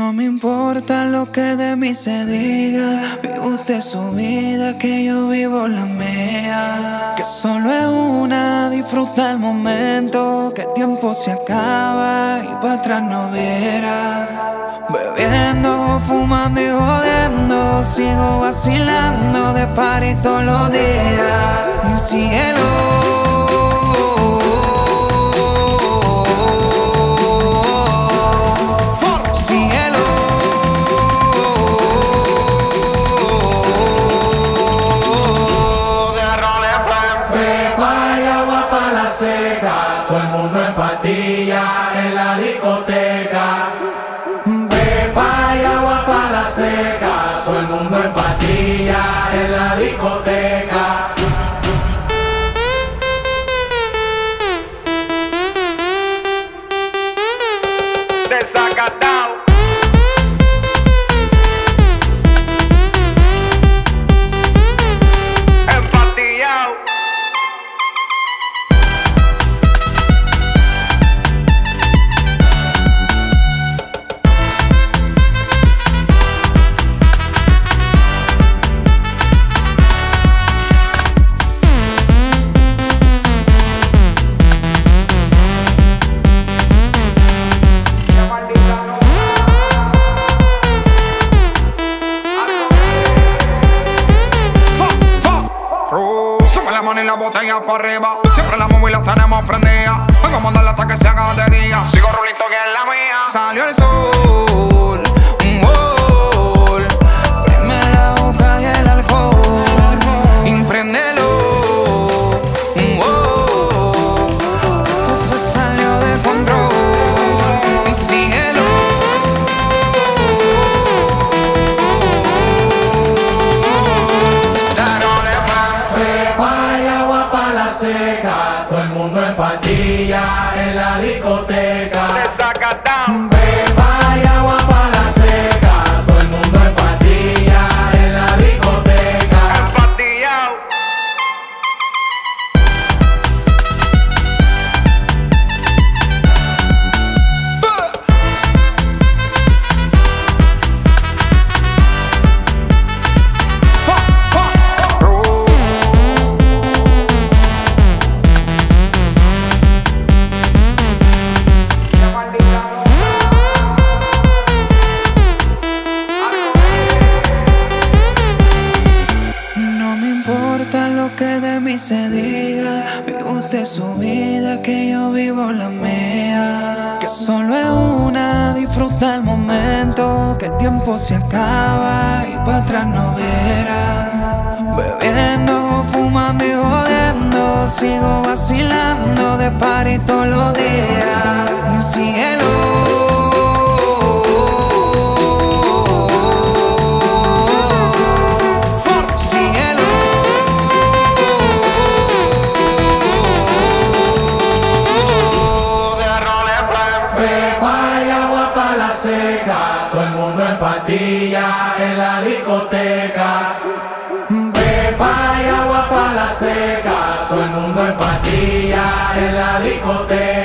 No me importa lo que de mí se diga. Vive usted su vida, que yo vivo la mía. Que solo es una, disfruta el momento. Que el tiempo se acaba y para atrás no viera. Bebiendo, fumando y jodiendo. Sigo vacilando de par todos los días. cielo. Todo el mundo en patilla en la discoteca. Pepa y agua para la seca, todo el mundo en patilla la botella para arriba. Siempre la móvil la tenemos prendida. Vengo a darle hasta que se haga. Sigo rulito que es la mía. Salió el sol. En se diga, usted su vida, que yo vivo la mía. Que solo es una, disfruta el momento, que el tiempo se acaba y para atrás no verá. Bebiendo, fumando y jodiendo, sigo vacilando de par y todos patilla en la discoteca. Pepa y agua para la seca, todo el mundo en patilla en la discoteca.